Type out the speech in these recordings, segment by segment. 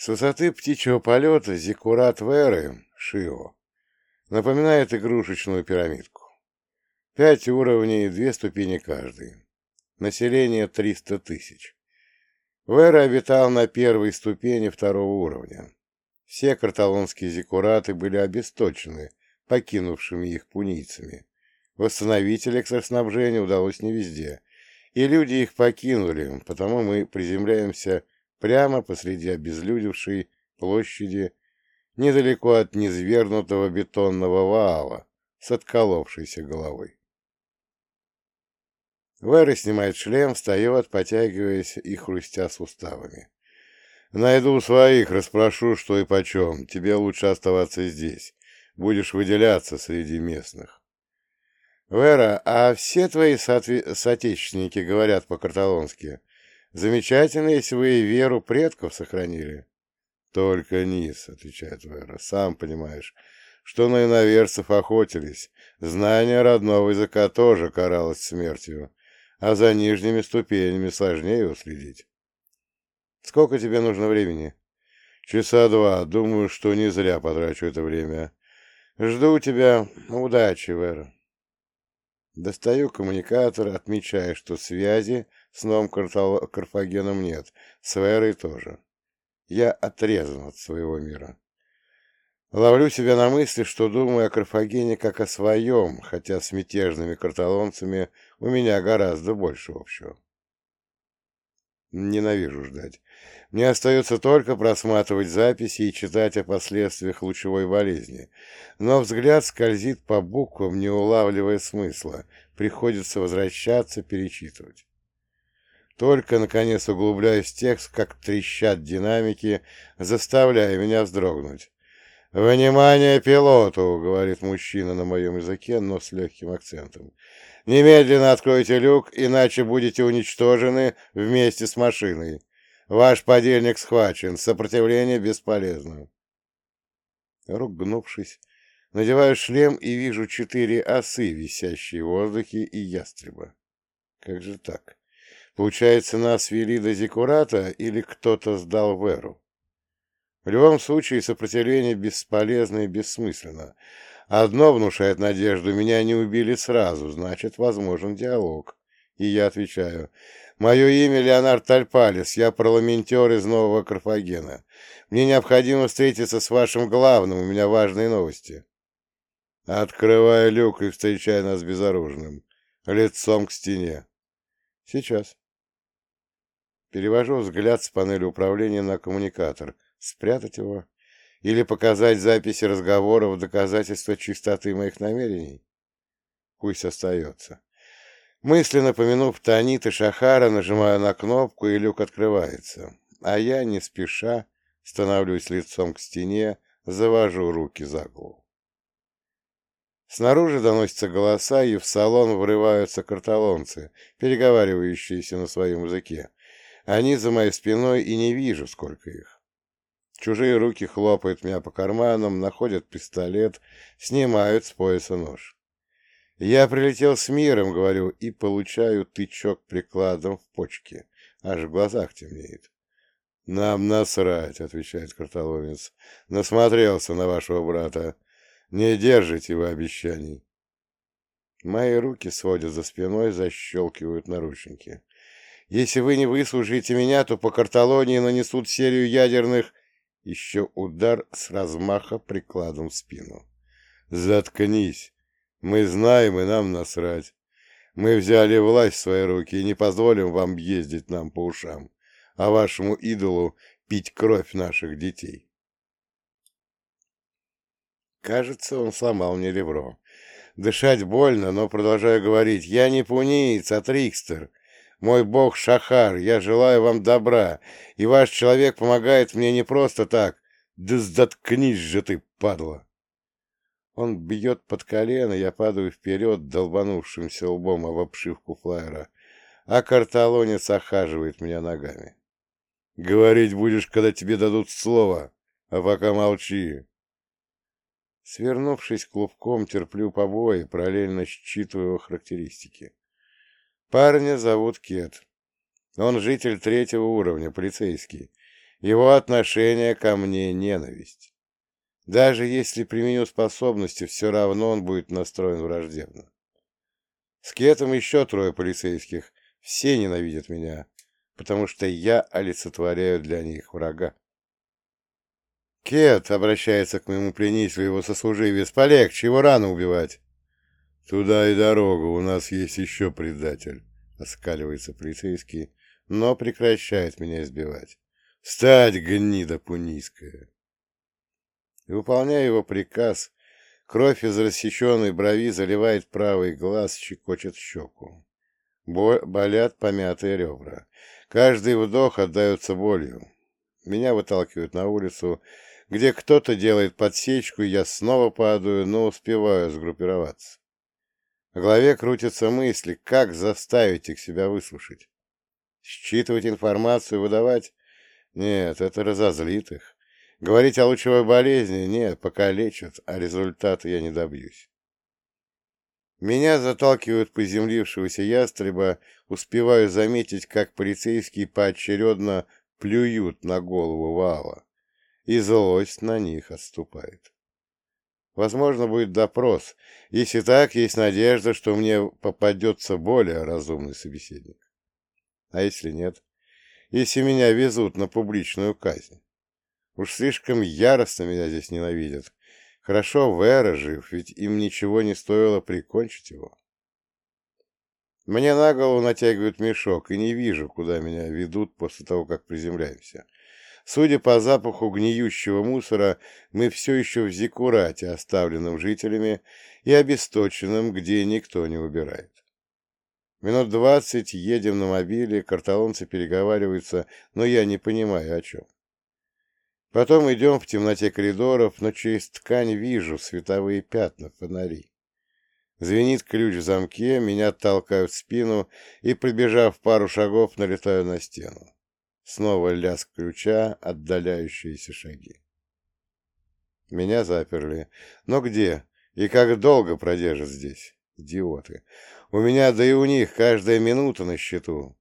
С высоты птичьего полета зиккурат Веры, Шио, напоминает игрушечную пирамидку. Пять уровней, две ступени каждый. Население 300 тысяч. Вера обитал на первой ступени второго уровня. Все карталонские зиккураты были обесточены, покинувшими их пунийцами. Восстановить электроснабжение удалось не везде, и люди их покинули, потому мы приземляемся прямо посреди обезлюдевшей площади, недалеко от низвергнутого бетонного вала с отколовшейся головой. Вэра снимает шлем, встает, потягиваясь и хрустя суставами. «Найду своих, расспрошу, что и почем. Тебе лучше оставаться здесь. Будешь выделяться среди местных». «Вера, а все твои соотве... соотечественники говорят по-карталонски? Замечательно, если вы и веру предков сохранили». «Только низ», — отвечает Вера, — «сам понимаешь, что на иноверцев охотились. Знание родного языка тоже каралось смертью, а за нижними ступенями сложнее уследить. Сколько тебе нужно времени? Часа два. Думаю, что не зря потрачу это время. Жду тебя. Удачи, Вера. Достаю коммуникатор, отмечая, что связи с новым Карфагеном нет, с Верой тоже. Я отрезан от своего мира. Ловлю себя на мысли, что думаю о Карфагене как о своем, хотя с мятежными карталонцами у меня гораздо больше общего. Ненавижу ждать. Мне остается только просматривать записи и читать о последствиях лучевой болезни. Но взгляд скользит по буквам, не улавливая смысла. Приходится возвращаться, перечитывать. Только, наконец, углубляюсь в текст, как трещат динамики, заставляя меня вздрогнуть. «Внимание пилоту!» — говорит мужчина на моем языке, но с легким акцентом. «Немедленно откройте люк, иначе будете уничтожены вместе с машиной. Ваш подельник схвачен, сопротивление бесполезно». Ругнувшись, надеваю шлем и вижу четыре осы, висящие в воздухе, и ястреба. Как же так? Получается, нас вели до Зикурата или кто-то сдал Веру? В любом случае сопротивление бесполезно и бессмысленно. Одно внушает надежду, меня не убили сразу, значит, возможен диалог. И я отвечаю, мое имя Леонард Тальпалис, я парламентер из Нового Карфагена. Мне необходимо встретиться с вашим главным, у меня важные новости. Открываю люк и встречаю нас безоружным, лицом к стене. Сейчас. Перевожу взгляд с панели управления на коммуникатор — Спрятать его? Или показать записи разговоров доказательство чистоты моих намерений? Пусть остается. Мысленно помянув Танит и Шахара, нажимаю на кнопку, и люк открывается. А я, не спеша, становлюсь лицом к стене, завожу руки за голову. Снаружи доносятся голоса, и в салон врываются карталонцы, переговаривающиеся на своем языке. Они за моей спиной, и не вижу, сколько их. Чужие руки хлопают меня по карманам, находят пистолет, снимают с пояса нож. Я прилетел с миром, говорю, и получаю тычок прикладом в почке. Аж в глазах темнеет. «Нам насрать», — отвечает карталонец. «Насмотрелся на вашего брата. Не держите вы обещаний». Мои руки сводят за спиной, защелкивают наручники. «Если вы не выслушаете меня, то по Карталонии нанесут серию ядерных еще удар с размаха прикладом в спину. «Заткнись! Мы знаем, и нам насрать. Мы взяли власть в свои руки и не позволим вам ездить нам по ушам, а вашему идолу пить кровь наших детей». Кажется, он сломал мне ребро. Дышать больно, но продолжаю говорить. «Я не пуниец, а трикстер. Мой бог Шахар, я желаю вам добра, и ваш человек помогает мне не просто так. Да заткнись же ты, падла!» Он бьет под колено, я падаю вперед, долбанувшимся лбом об обшивку флайера, а карталонец охаживает меня ногами. «Говорить будешь, когда тебе дадут слово, а пока молчи!» Свернувшись клубком, терплю побои, параллельно считываю его характеристики. Парня зовут Кет. Он житель третьего уровня, полицейский. Его отношение ко мне — ненависть. Даже если применю способности, все равно он будет настроен враждебно. С Кетом еще трое полицейских. Все ненавидят меня, потому что я олицетворяю для них врага. Кет обращается к моему пленителю, его сослуживец. Полегче, его рано убивать. Туда и дорога, у нас есть еще предатель, оскаливается полицейский, но прекращает меня избивать. Встать, гнида пунийская! Выполняя его приказ, кровь из рассеченной брови заливает правый глаз, щекочет щеку. Боль, болят помятые ребра. Каждый вдох отдается болью. Меня выталкивают на улицу, где кто-то делает подсечку, и я снова падаю, но успеваю сгруппироваться. В голове крутятся мысли, как заставить их себя выслушать. Считывать информацию, выдавать? Нет, это разозлит их. Говорить о лучевой болезни? Нет, пока лечат, а результата я не добьюсь. Меня заталкивают поземлившегося ястреба, успеваю заметить, как полицейские поочередно плюют на голову Вала, и злость на них отступает. Возможно, будет допрос. Если так, есть надежда, что мне попадется более разумный собеседник. А если нет? Если меня везут на публичную казнь? Уж слишком яростно меня здесь ненавидят. Хорошо, Вера жив, ведь им ничего не стоило прикончить его. Мне на голову натягивают мешок, и не вижу, куда меня ведут после того, как приземляемся. Судя по запаху гниющего мусора, мы все еще в Зикурате, оставленном жителями, и обесточенном, где никто не убирает. Минут двадцать едем на мобиле, карталонцы переговариваются, но я не понимаю, о чем. Потом идем в темноте коридоров, но через ткань вижу световые пятна, фонари. Звенит ключ в замке, меня толкают в спину, и, пробежав пару шагов, налетаю на стену. Снова лязг ключа, отдаляющиеся шаги. Меня заперли. Но где? И как долго продержат здесь? Идиоты. У меня, да и у них, каждая минута на счету.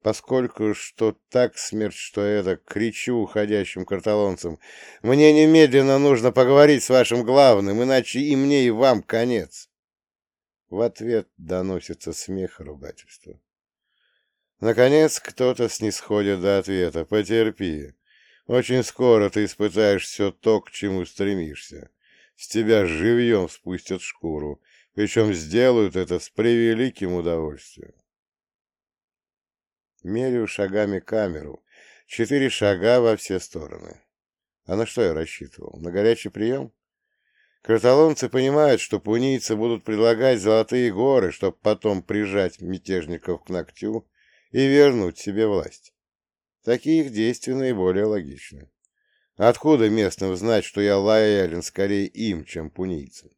Поскольку что так смерть, что это, кричу уходящим карталонцам. Мне немедленно нужно поговорить с вашим главным, иначе и мне, и вам конец. В ответ доносится смех и ругательство. Наконец кто-то снисходит до ответа. Потерпи. Очень скоро ты испытаешь все то, к чему стремишься. С тебя живьем спустят шкуру, причем сделают это с превеликим удовольствием. Меряю шагами камеру. Четыре шага во все стороны. А на что я рассчитывал? На горячий прием? Каталонцы понимают, что пунийцы будут предлагать золотые горы, чтобы потом прижать мятежников к ногтю и вернуть себе власть. Такие их действия наиболее логичны. Откуда местным знать, что я лоялен скорее им, чем пунийцам?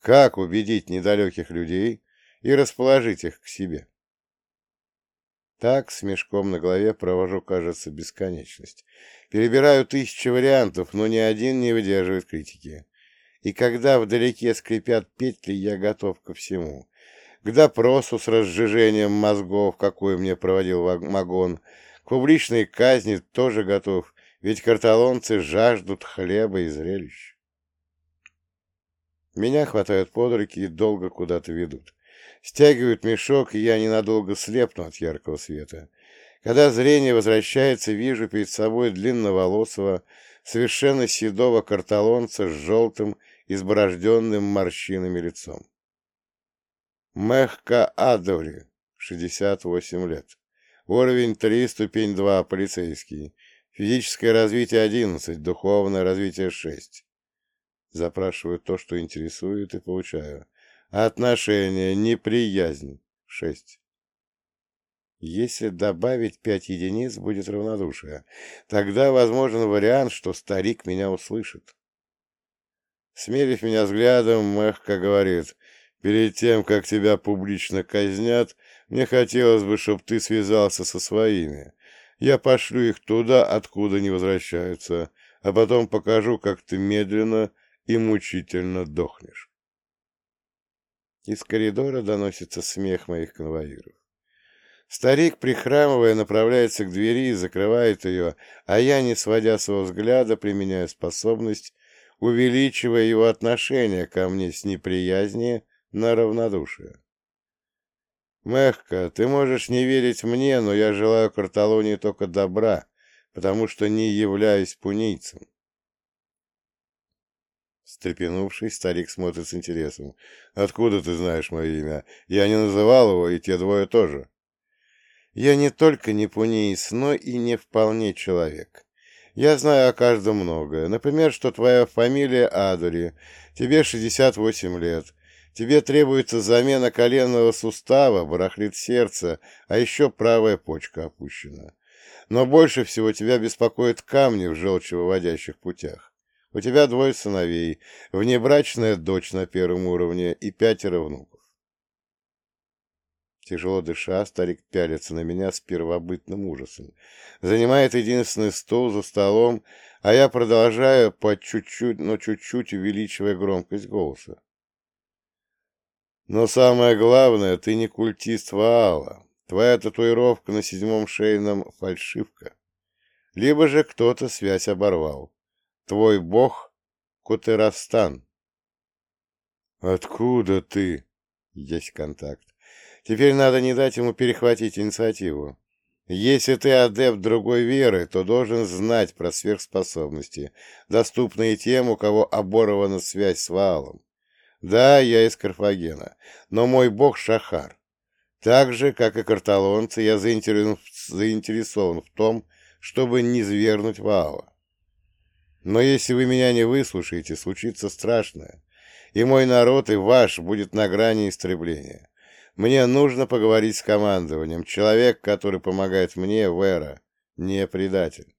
Как убедить недалеких людей и расположить их к себе? Так, с мешком на голове провожу, кажется, бесконечность. Перебираю тысячи вариантов, но ни один не выдерживает критики. И когда вдалеке скрипят петли, я готов ко всему к допросу с разжижением мозгов, какой мне проводил Магон, к публичной казни тоже готов, ведь карталонцы жаждут хлеба и зрелищ. Меня хватают под руки и долго куда-то ведут. Стягивают мешок, и я ненадолго слепну от яркого света. Когда зрение возвращается, вижу перед собой длинноволосого, совершенно седого карталонца с желтым, изборожденным морщинами лицом. Мехка Адоври, 68 лет. Уровень 3, ступень 2, полицейский. Физическое развитие 11, духовное развитие 6. Запрашиваю то, что интересует, и получаю. Отношение, неприязнь 6. Если добавить 5 единиц, будет равнодушие. Тогда возможен вариант, что старик меня услышит. Смерив меня взглядом, Мехка говорит, Перед тем, как тебя публично казнят, мне хотелось бы, чтобы ты связался со своими. Я пошлю их туда, откуда не возвращаются, а потом покажу, как ты медленно и мучительно дохнешь. Из коридора доносится смех моих конвоиров. Старик, прихрамывая, направляется к двери и закрывает ее, а я, не сводя своего взгляда, применяю способность, увеличивая его отношение ко мне с неприязни на равнодушие. Мягко, ты можешь не верить мне, но я желаю Карталонии только добра, потому что не являюсь пунийцем. Встрепенувшись, старик смотрит с интересом. «Откуда ты знаешь мое имя? Я не называл его, и те двое тоже». «Я не только не пунийц, но и не вполне человек. Я знаю о каждом многое. Например, что твоя фамилия Адури, тебе 68 лет, тебе требуется замена коленного сустава, барахлит сердце, а еще правая почка опущена. Но больше всего тебя беспокоят камни в желчевыводящих путях. У тебя двое сыновей, внебрачная дочь на первом уровне и пятеро внуков. Тяжело дыша, старик пялится на меня с первобытным ужасом. Занимает единственный стол за столом, а я продолжаю по чуть-чуть, но чуть-чуть увеличивая громкость голоса. Но самое главное, ты не культист Ваала. Твоя татуировка на седьмом шейном — фальшивка. Либо же кто-то связь оборвал. Твой бог — Кутерастан. Откуда ты? Есть контакт. Теперь надо не дать ему перехватить инициативу. Если ты адепт другой веры, то должен знать про сверхспособности, доступные тем, у кого оборвана связь с Ваалом. Да, я из Карфагена, но мой бог Шахар. Так же, как и карталонцы, я заинтересован в том, чтобы не свергнуть Ваала. Но если вы меня не выслушаете, случится страшное, и мой народ, и ваш будет на грани истребления. Мне нужно поговорить с командованием. Человек, который помогает мне, Вера, не предатель.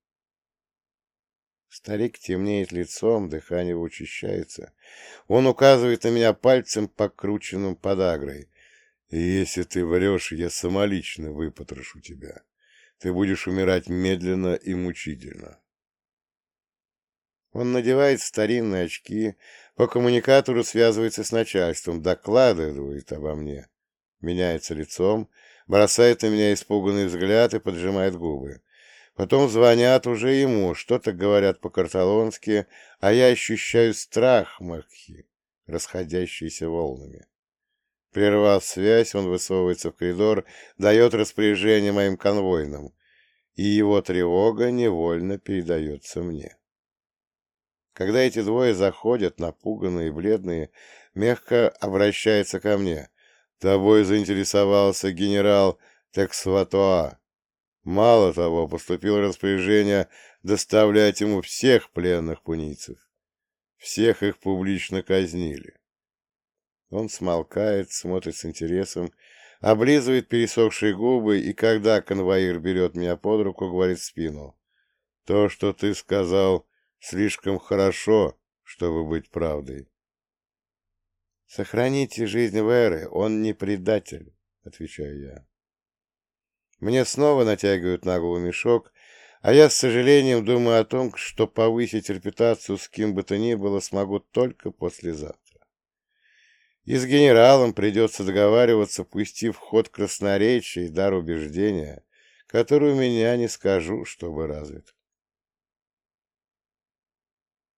Старик темнеет лицом, дыхание учащается. Он указывает на меня пальцем, покрученным подагрой. И если ты врешь, я самолично выпотрошу тебя. Ты будешь умирать медленно и мучительно. Он надевает старинные очки, по коммуникатору связывается с начальством, докладывает обо мне меняется лицом, бросает на меня испуганный взгляд и поджимает губы. Потом звонят уже ему, что-то говорят по-карталонски, а я ощущаю страх Макхи, расходящийся волнами. Прервав связь, он высовывается в коридор, дает распоряжение моим конвойным, и его тревога невольно передается мне. Когда эти двое заходят, напуганные и бледные, мягко обращается ко мне. Тобой заинтересовался генерал Тексватуа. Мало того, поступило распоряжение доставлять ему всех пленных пунийцев. Всех их публично казнили. Он смолкает, смотрит с интересом, облизывает пересохшие губы, и когда конвоир берет меня под руку, говорит в спину. «То, что ты сказал, слишком хорошо, чтобы быть правдой. «Сохраните жизнь Веры, он не предатель», — отвечаю я. Мне снова натягивают на голову мешок, а я с сожалением думаю о том, что повысить репутацию с кем бы то ни было смогу только послезавтра. И с генералом придется договариваться, пустив в ход красноречие и дар убеждения, который у меня не скажу, чтобы развит.